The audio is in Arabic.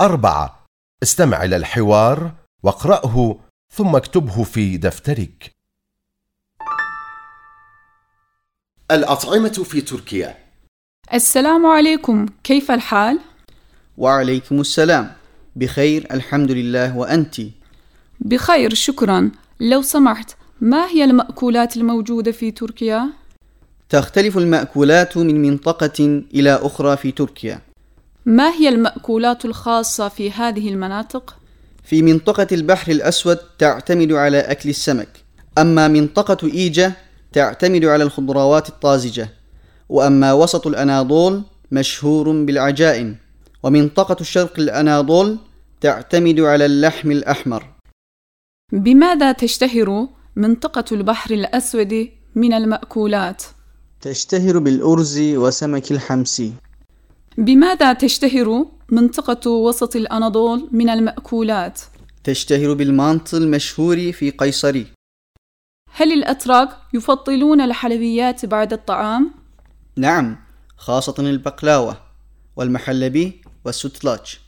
أربعة. استمع إلى الحوار واقرأه ثم اكتبه في دفترك. الأطعمة في تركيا. السلام عليكم. كيف الحال؟ وعليكم السلام. بخير الحمد لله. وأنت؟ بخير شكرا. لو سمحت ما هي المأكولات الموجودة في تركيا؟ تختلف المأكولات من منطقة إلى أخرى في تركيا. ما هي المأكولات الخاصة في هذه المناطق؟ في منطقة البحر الأسود تعتمد على أكل السمك أما منطقة إيجا تعتمد على الخضروات الطازجة وأما وسط الأناضول مشهور بالعجائن ومنطقة الشرق الأناضول تعتمد على اللحم الأحمر بماذا تشتهر منطقة البحر الأسود من المأكولات؟ تشتهر بالأرز وسمك الحمسي بماذا تشتهر منطقة وسط الأناضول من المأكولات؟ تشتهر بالمانط المشهور في قيصري هل الأتراك يفضلون الحلويات بعد الطعام؟ نعم خاصة البقلاوة والمحلبي والسوتلاج